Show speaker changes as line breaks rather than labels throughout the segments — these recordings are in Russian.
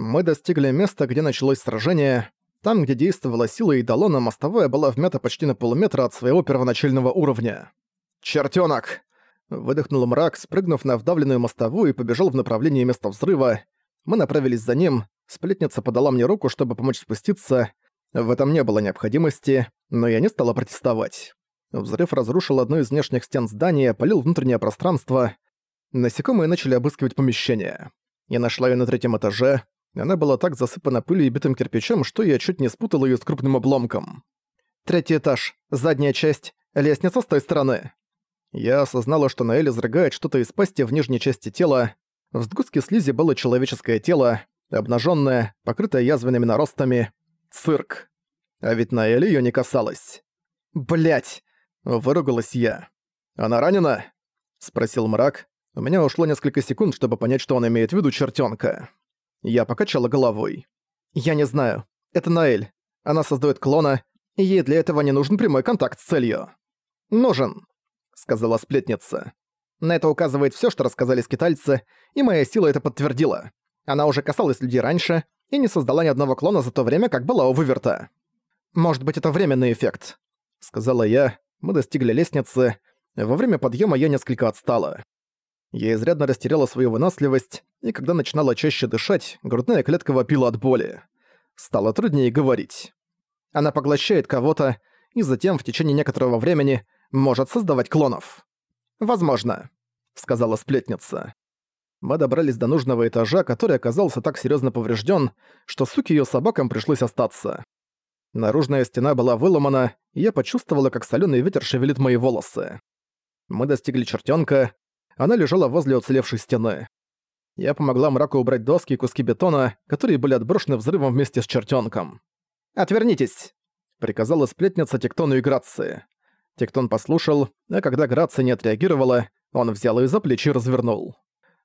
Мы достигли места, где началось сражение. Там, где действовала сила Идолона, мостовая была вмята почти на полуметра от своего первоначального уровня. «Чертёнок!» Выдохнул мрак, спрыгнув на вдавленную мостовую и побежал в направлении места взрыва. Мы направились за ним, сплетница подала мне руку, чтобы помочь спуститься. В этом не было необходимости, но я не стала протестовать. Взрыв разрушил одну из внешних стен здания, полил внутреннее пространство. Насекомые начали обыскивать помещение. Я нашла её на третьем этаже. Она была так засыпана пылью и битым кирпичом, что я чуть не спутал её с крупным обломком. Третий этаж, задняя часть, лестница с той стороны. Я осознала, что Наэль изрыгает что-то из пасти в нижней части тела. В сгустке слизи было человеческое тело, обнаженное, покрытое язвенными наростами. Цирк. А ведь Наэль ее не касалась. Блять! выругалась я. «Она ранена?» — спросил мрак. У меня ушло несколько секунд, чтобы понять, что он имеет в виду чертенка. Я покачала головой. «Я не знаю. Это Наэль. Она создает клона, и ей для этого не нужен прямой контакт с целью». «Нужен», сказала сплетница. На это указывает все, что рассказали скитальцы, и моя сила это подтвердила. Она уже касалась людей раньше и не создала ни одного клона за то время, как была у Выверта. «Может быть, это временный эффект», — сказала я. Мы достигли лестницы. Во время подъема я несколько отстала. Я изрядно растеряла свою выносливость, и когда начинала чаще дышать, грудная клетка вопила от боли. Стало труднее говорить. Она поглощает кого-то, и затем в течение некоторого времени может создавать клонов. Возможно, сказала сплетница. Мы добрались до нужного этажа, который оказался так серьезно поврежден, что суки ее собакам пришлось остаться. Наружная стена была выломана, и я почувствовала, как соленый ветер шевелит мои волосы. Мы достигли чертенка. Она лежала возле уцелевшей стены. Я помогла мраку убрать доски и куски бетона, которые были отброшены взрывом вместе с чертенком. «Отвернитесь!» — приказала сплетница Тектону и Грации. Тектон послушал, а когда Грация не отреагировала, он взял ее за плечи и развернул.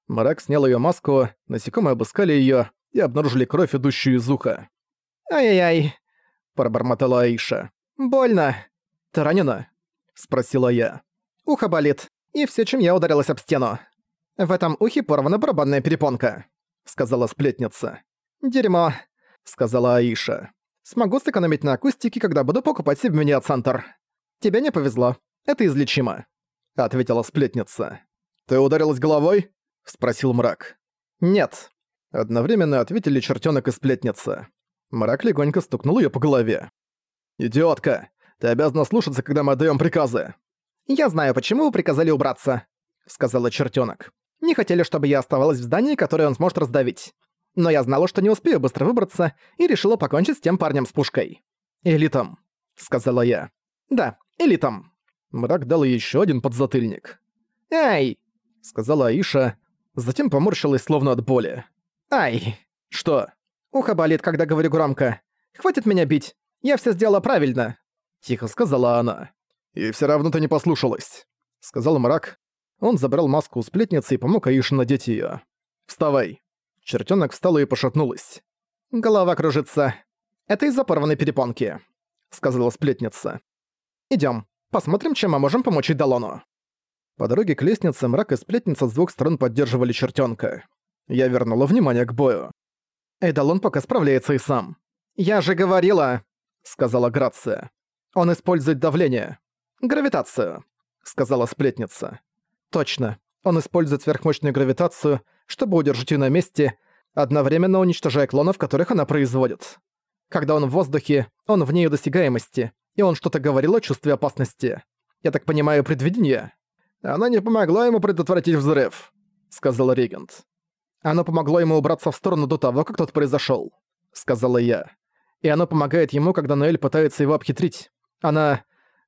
Марак снял ее маску, насекомые обыскали ее и обнаружили кровь, идущую из уха. «Ай-яй-яй», — пробормотала Аиша. «Больно». «Ты ранена?» — спросила я. «Ухо болит, и все, чем я ударилась об стену. В этом ухе порвана барабанная перепонка», — сказала сплетница. «Дерьмо», — сказала Аиша. «Смогу сэкономить на акустике, когда буду покупать себе мини-центр». «Тебе не повезло. Это излечимо», — ответила сплетница. «Ты ударилась головой?» — спросил мрак. «Нет». Одновременно ответили чертёнок и сплетница. Мрак легонько стукнул её по голове. «Идиотка! Ты обязана слушаться, когда мы отдаём приказы!» «Я знаю, почему вы приказали убраться», — сказала чертёнок. «Не хотели, чтобы я оставалась в здании, которое он сможет раздавить. Но я знала, что не успею быстро выбраться, и решила покончить с тем парнем с пушкой». «Элитом», — сказала я. «Да, элитам». Мрак дал еще один подзатыльник. «Ай!» — сказала Аиша, затем поморщилась словно от боли. «Ай!» «Что?» «Ухо болит, когда говорю громко. Хватит меня бить. Я все сделала правильно», — тихо сказала она. «И все равно ты не послушалась», — сказал мрак. Он забрал маску у сплетницы и помог Аише надеть ее. «Вставай». Чертенок встала и пошатнулась. «Голова кружится. Это из-за порванной перепонки», — сказала сплетница. Идем, посмотрим, чем мы можем помочь Идалону». По дороге к лестнице мрак и сплетница с двух сторон поддерживали чертенка. Я вернула внимание к бою. Эдалон пока справляется и сам. «Я же говорила!» — сказала Грация. «Он использует давление. Гравитацию», — сказала сплетница. «Точно. Он использует сверхмощную гравитацию, чтобы удержать ее на месте, одновременно уничтожая клонов, которых она производит. Когда он в воздухе, он вне ее досягаемости, и он что-то говорил о чувстве опасности. Я так понимаю, предвидение? Она не помогла ему предотвратить взрыв, сказал регент. Оно помогло ему убраться в сторону до того, как тот произошел, сказала я. И оно помогает ему, когда Ноэль пытается его обхитрить. Она...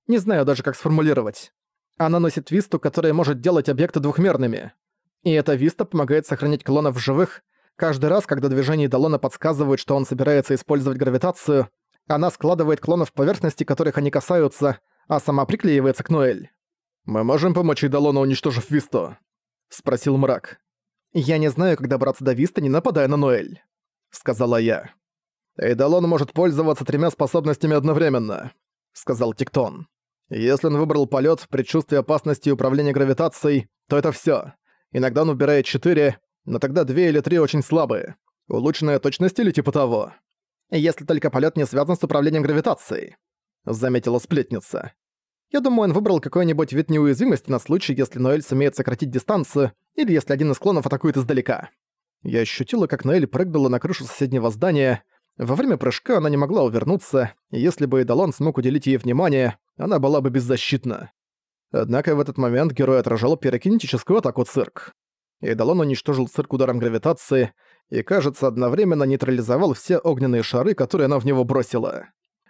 Не знаю даже, как сформулировать. Она носит висту, которая может делать объекты двухмерными. И эта виста помогает сохранять клонов в живых. Каждый раз, когда движение Далона подсказывает, что он собирается использовать гравитацию, она складывает клонов поверхности, которых они касаются, а сама приклеивается к Ноэль. «Мы можем помочь Идалону, уничтожив Висту?» — спросил мрак. «Я не знаю, как добраться до Виста, не нападая на Ноэль», — сказала я. «Эйдалон может пользоваться тремя способностями одновременно», — сказал Тиктон. «Если он выбрал полет, предчувствие опасности и управление гравитацией, то это все. Иногда он выбирает четыре, но тогда две или три очень слабые. Улучшенная точность или типа того? Если только полет не связан с управлением гравитацией, заметила сплетница. Я думаю, он выбрал какой-нибудь вид неуязвимости на случай, если Ноэль сумеет сократить дистанцию, или если один из клонов атакует издалека. Я ощутила, как Ноэль прыгнула на крышу соседнего здания. Во время прыжка она не могла увернуться, и если бы Эдалон смог уделить ей внимание, она была бы беззащитна. Однако в этот момент герой отражал пирокинетическую атаку цирк. Эдалон уничтожил цирк ударом гравитации и, кажется, одновременно нейтрализовал все огненные шары, которые она в него бросила.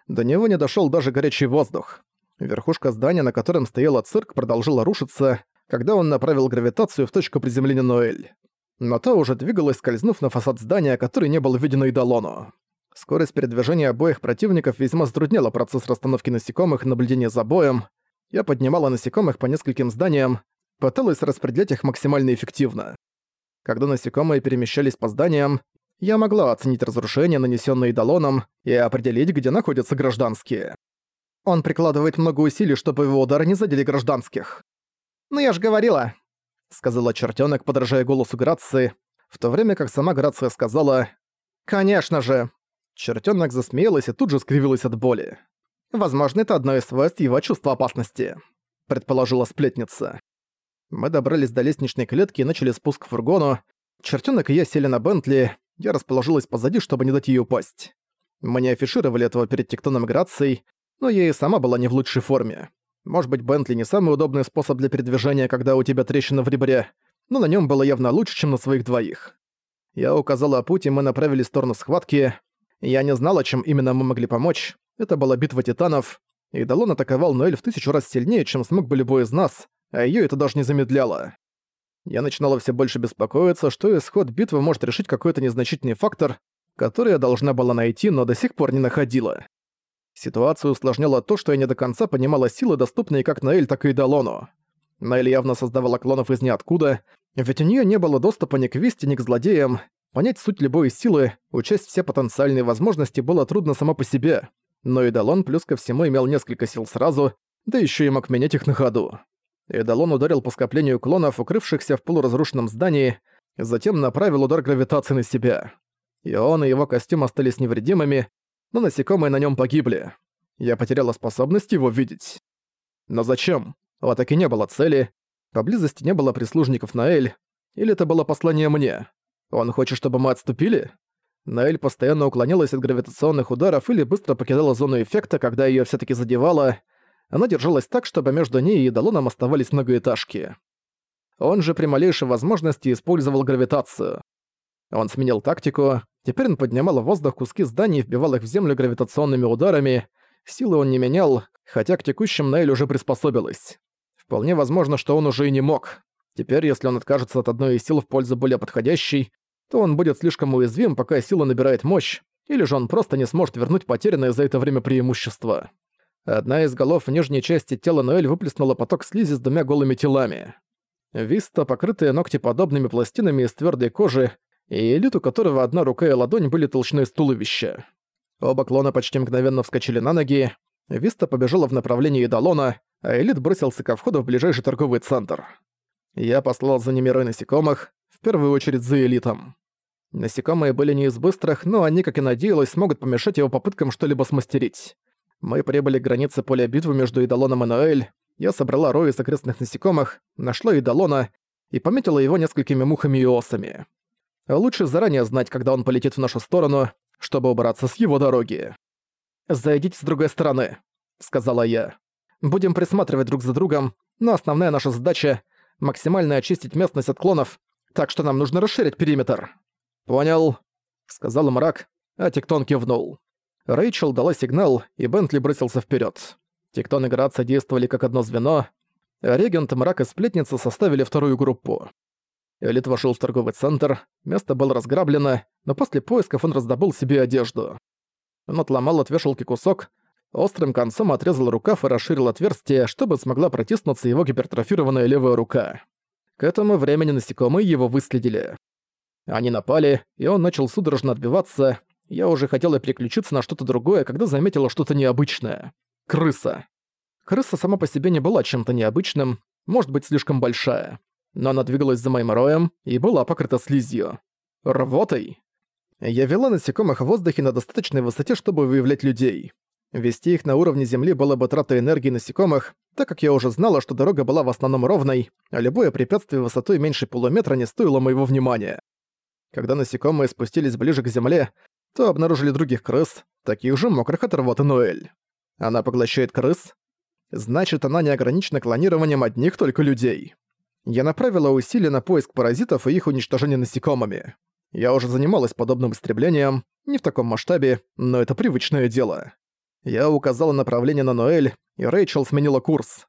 До него не дошёл даже горячий воздух. Верхушка здания, на котором стояла цирк, продолжила рушиться, когда он направил гравитацию в точку приземления Ноэль. Но та уже двигалась, скользнув на фасад здания, который не был виден Идолону. Скорость передвижения обоих противников весьма затрудняла процесс расстановки насекомых и наблюдения за боем. Я поднимала насекомых по нескольким зданиям, пыталась распределять их максимально эффективно. Когда насекомые перемещались по зданиям, я могла оценить разрушения, нанесенные Идолоном, и определить, где находятся гражданские. Он прикладывает много усилий, чтобы его удары не задели гражданских. «Ну я ж говорила», — сказала чертёнок, подражая голосу Грации, в то время как сама Грация сказала «Конечно же». Чертёнок засмеялась и тут же скривилась от боли. «Возможно, это одно из свойств его чувства опасности», — предположила сплетница. Мы добрались до лестничной клетки и начали спуск к фургону. Чертёнок и я сели на Бентли, я расположилась позади, чтобы не дать ей упасть. Мы не афишировали этого перед тектоном Грацией, но я и сама была не в лучшей форме. Может быть, Бентли не самый удобный способ для передвижения, когда у тебя трещина в ребре, но на нем было явно лучше, чем на своих двоих. Я указала путь, и мы направились в сторону схватки. Я не знала, чем именно мы могли помочь. Это была битва титанов, и Далон атаковал Ноэль в тысячу раз сильнее, чем смог бы любой из нас, а её это даже не замедляло. Я начинала все больше беспокоиться, что исход битвы может решить какой-то незначительный фактор, который я должна была найти, но до сих пор не находила. Ситуацию усложняло то, что я не до конца понимала силы, доступные как Наэль, так и Далону. Наэль явно создавала клонов из ниоткуда, ведь у нее не было доступа ни к Вести, ни к злодеям. Понять суть любой силы, учесть все потенциальные возможности было трудно само по себе. Но и Далон плюс ко всему имел несколько сил сразу, да еще и мог менять их на ходу. Эдалон ударил по скоплению клонов, укрывшихся в полуразрушенном здании, затем направил удар гравитации на себя. И он и его костюм остались невредимыми, но насекомые на нем погибли. Я потеряла способность его видеть. Но зачем? У атаки не было цели, поблизости не было прислужников Наэль, или это было послание мне? Он хочет, чтобы мы отступили? Наэль постоянно уклонялась от гравитационных ударов или быстро покидала зону эффекта, когда ее все таки задевало. Она держалась так, чтобы между ней и Далоном оставались многоэтажки. Он же при малейшей возможности использовал гравитацию. Он сменил тактику, теперь он поднимал в воздух куски зданий и вбивал их в землю гравитационными ударами. Силы он не менял, хотя к текущим Нейль уже приспособилась. Вполне возможно, что он уже и не мог. Теперь, если он откажется от одной из сил в пользу более подходящей, то он будет слишком уязвим, пока сила набирает мощь, или же он просто не сможет вернуть потерянное за это время преимущество. Одна из голов в нижней части тела Ноэль выплеснула поток слизи с двумя голыми телами. Виста, покрытая ногтеподобными пластинами из твердой кожи, и элит, у которого одна рука и ладонь были толщиной с туловища. Оба клона почти мгновенно вскочили на ноги, Виста побежала в направлении Идалона, а элит бросился ко входу в ближайший торговый центр. Я послал за ними рой насекомых, в первую очередь за элитом. Насекомые были не из быстрых, но они, как и надеялась, смогут помешать его попыткам что-либо смастерить. Мы прибыли к границе поля битвы между Идалоном и Ноэль. Я собрала рой из окрестных насекомых, нашла Идалона и пометила его несколькими мухами и осами. Лучше заранее знать, когда он полетит в нашу сторону, чтобы убраться с его дороги. «Зайдите с другой стороны», — сказала я. «Будем присматривать друг за другом, но основная наша задача — максимально очистить местность от клонов, так что нам нужно расширить периметр». «Понял», — сказал мрак, а Тектон кивнул. Рэйчел дала сигнал, и Бентли бросился вперед. Тектон и Грация действовали как одно звено, Регент, Мрак и Сплетница составили вторую группу. Элит вошел в торговый центр, место было разграблено, но после поисков он раздобыл себе одежду. Он отломал от вешалки кусок, острым концом отрезал рукав и расширил отверстие, чтобы смогла протиснуться его гипертрофированная левая рука. К этому времени насекомые его выследили. Они напали, и он начал судорожно отбиваться. Я уже хотела переключиться на что-то другое, когда заметила что-то необычное. Крыса. Крыса сама по себе не была чем-то необычным, может быть, слишком большая но она двигалась за моим роем и была покрыта слизью. Рвотой. Я вела насекомых в воздухе на достаточной высоте, чтобы выявлять людей. Вести их на уровне Земли было бы тратой энергии насекомых, так как я уже знала, что дорога была в основном ровной, а любое препятствие высотой меньше полуметра не стоило моего внимания. Когда насекомые спустились ближе к Земле, то обнаружили других крыс, таких же мокрых от рвоты Ноэль. Она поглощает крыс? Значит, она не ограничена клонированием одних только людей. Я направила усилия на поиск паразитов и их уничтожение насекомыми. Я уже занималась подобным истреблением, не в таком масштабе, но это привычное дело. Я указала направление на Ноэль, и Рэйчел сменила курс.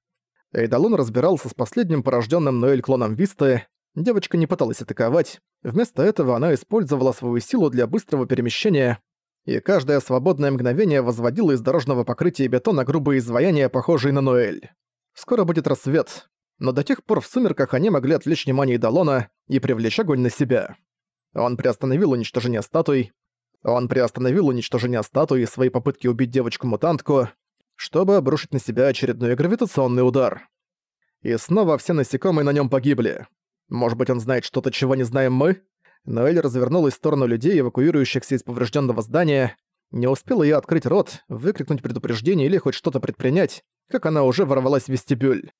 Эйдалон разбирался с последним порожденным Ноэль клоном Висты. Девочка не пыталась атаковать, вместо этого она использовала свою силу для быстрого перемещения, и каждое свободное мгновение возводило из дорожного покрытия бетона грубые изваяния, похожие на Ноэль. Скоро будет рассвет, но до тех пор в сумерках они могли отвлечь внимание Эйдалона и привлечь огонь на себя. Он приостановил уничтожение статуй, он приостановил уничтожение статуи и свои попытки убить девочку-мутантку, чтобы обрушить на себя очередной гравитационный удар. И снова все насекомые на нем погибли. Может быть, он знает что-то, чего не знаем мы? Ноэль развернулась в сторону людей, эвакуирующихся из поврежденного здания. Не успела я открыть рот, выкрикнуть предупреждение или хоть что-то предпринять, как она уже ворвалась в вестибюль.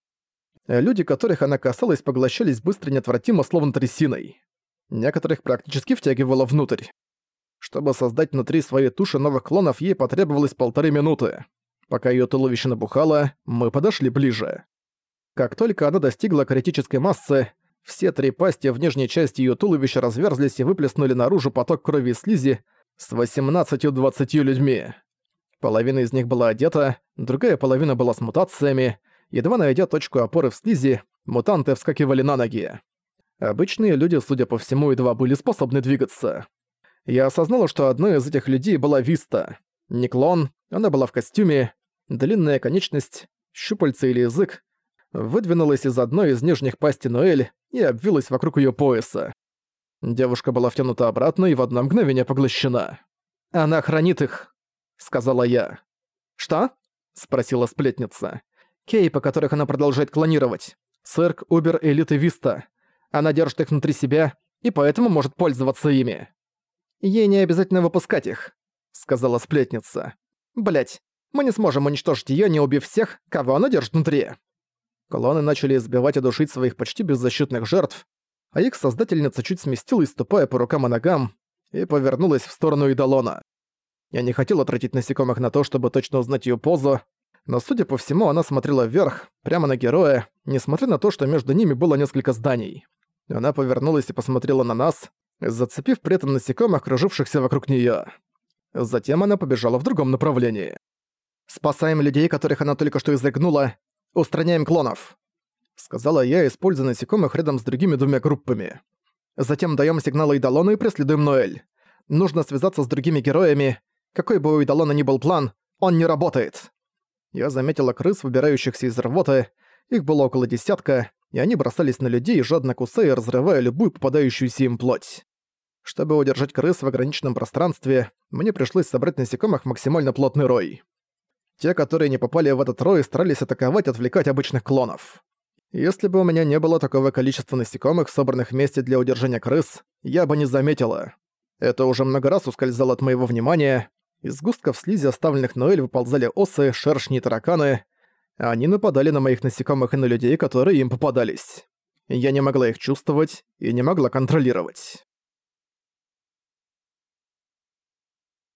Люди, которых она касалась, поглощались быстро и неотвратимо, словно трясиной. Некоторых практически втягивало внутрь. Чтобы создать внутри своей туши новых клонов, ей потребовалось полторы минуты. Пока её туловище набухало, мы подошли ближе. Как только она достигла критической массы, все три пасти в нижней части её туловища разверзлись и выплеснули наружу поток крови и слизи с 18-20 людьми. Половина из них была одета, другая половина была с мутациями. Едва найдя точку опоры в слизи, мутанты вскакивали на ноги. Обычные люди, судя по всему, едва были способны двигаться я осознала, что одной из этих людей была Виста. Не клон, она была в костюме, длинная конечность, щупальца или язык, выдвинулась из одной из нижних пасти Ноэль и обвилась вокруг её пояса. Девушка была втянута обратно и в одно мгновение поглощена. «Она хранит их», — сказала я. «Что?» — спросила сплетница. «Кейпы, которых она продолжает клонировать. Цирк, Убер, Элит и Виста. Она держит их внутри себя и поэтому может пользоваться ими». Ей не обязательно выпускать их», — сказала сплетница. Блять, мы не сможем уничтожить её, не убив всех, кого она держит внутри». Колонны начали избивать и душить своих почти беззащитных жертв, а их создательница чуть сместилась, ступая по рукам и ногам, и повернулась в сторону Идолона. Я не хотела тратить насекомых на то, чтобы точно узнать её позу, но, судя по всему, она смотрела вверх, прямо на героя, несмотря на то, что между ними было несколько зданий. Она повернулась и посмотрела на нас, зацепив при этом насекомых, кружившихся вокруг неё. Затем она побежала в другом направлении. «Спасаем людей, которых она только что изрыгнула. Устраняем клонов», — сказала я, используя насекомых рядом с другими двумя группами. Затем даём сигналы Идалону и преследуем Ноэль. Нужно связаться с другими героями. Какой бы у Идалона ни был план, он не работает. Я заметила крыс, выбирающихся из рвоты. Их было около десятка, и они бросались на людей, жадно кусая и разрывая любую попадающуюся им плоть. Чтобы удержать крыс в ограниченном пространстве, мне пришлось собрать насекомых максимально плотный рой. Те, которые не попали в этот рой, старались атаковать отвлекать обычных клонов. Если бы у меня не было такого количества насекомых, собранных вместе для удержания крыс, я бы не заметила. Это уже много раз ускользало от моего внимания. Из густков слизи, оставленных Ноэль, выползали осы, шершни и тараканы — они нападали на моих насекомых и на людей, которые им попадались. Я не могла их чувствовать и не могла контролировать.